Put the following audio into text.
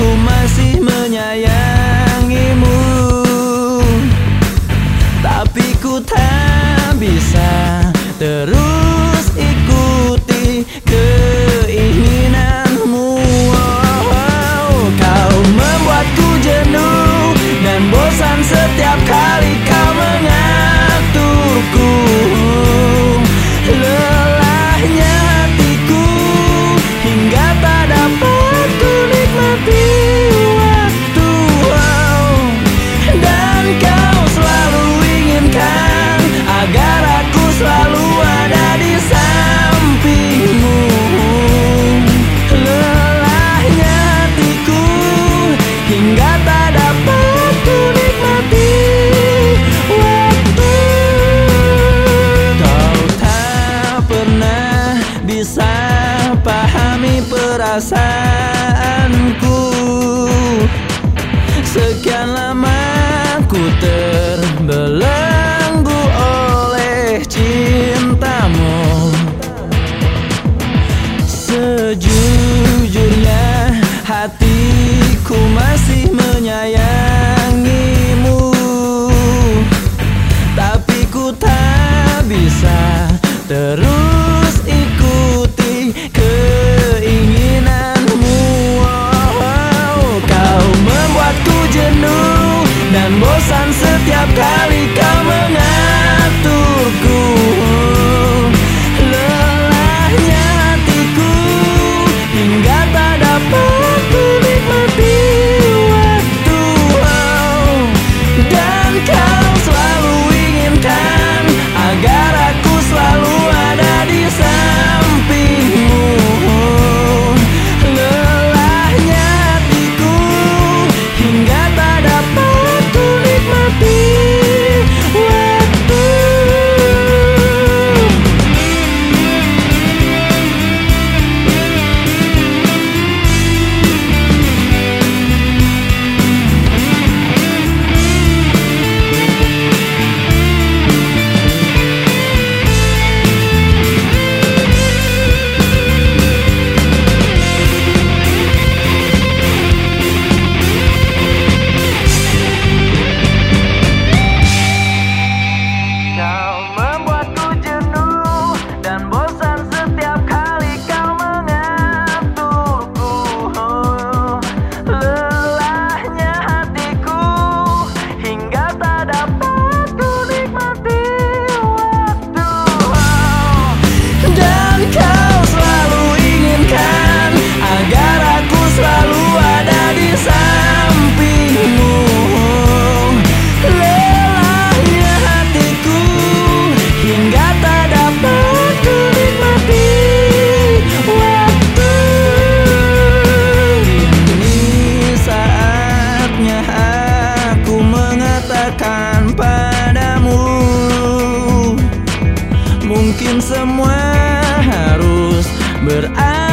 school. perasaanku. Sekian lama ku ter dan bosan setiap kali. semua harus berada